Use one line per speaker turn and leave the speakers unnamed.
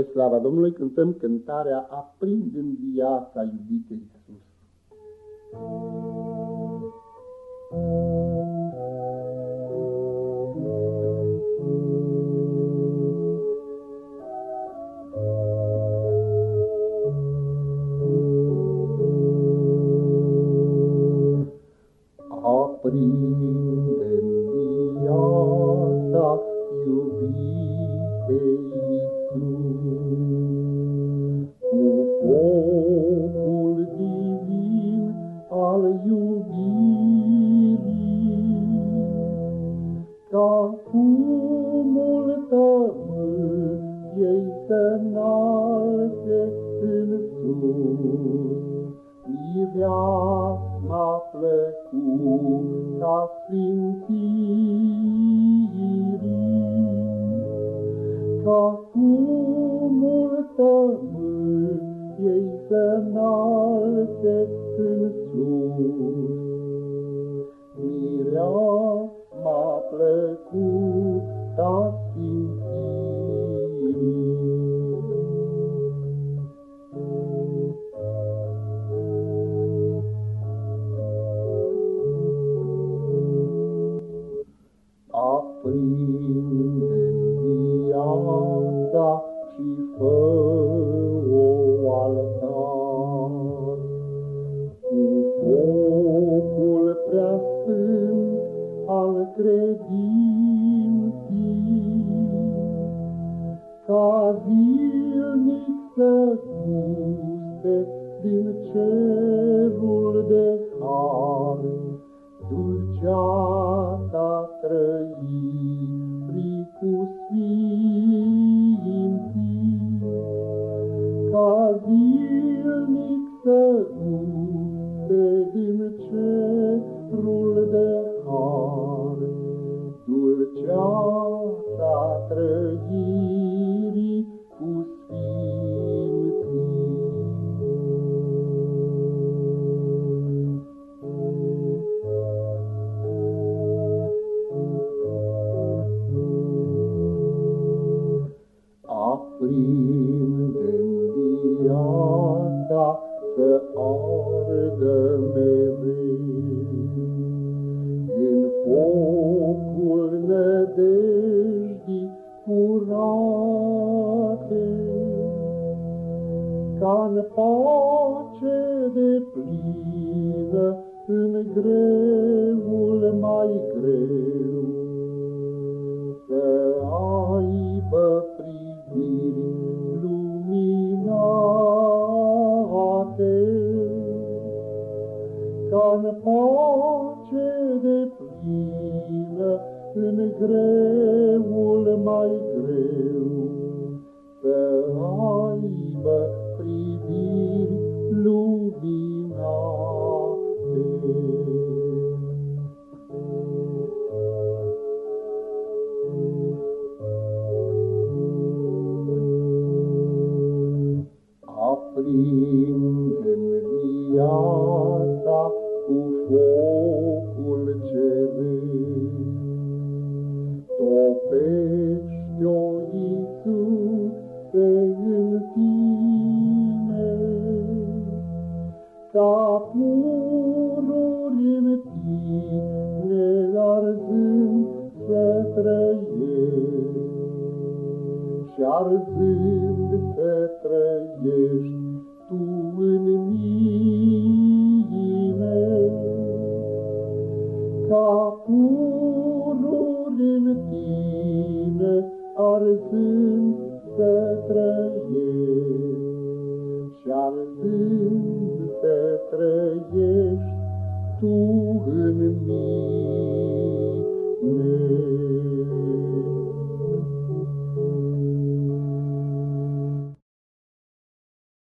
Spre slava Domnului cântăm cântarea Aprind în viața iubite Iisus. Aprind în viața iubite ei să înalte în sus. Mireasma plăcut ca sfințirii, ca fumul tământ ei să înalte în sus. Aprinde viața și fă o altar. Cu focul prea sfânt al credinții, ca zilnic să guste din cerul ca zilnic să rupe din cerul de har, dulceata trăirii cu sfinții. aprinde-n să ardă mereu. În focul nădejdii curate, ca-n pace pace de plină în greul mai greu, să aibă priviri luminate. aprinde-n viața ca pururi în tine arzând să trăiești și arzând să trăiești tu în mine. Ca pururi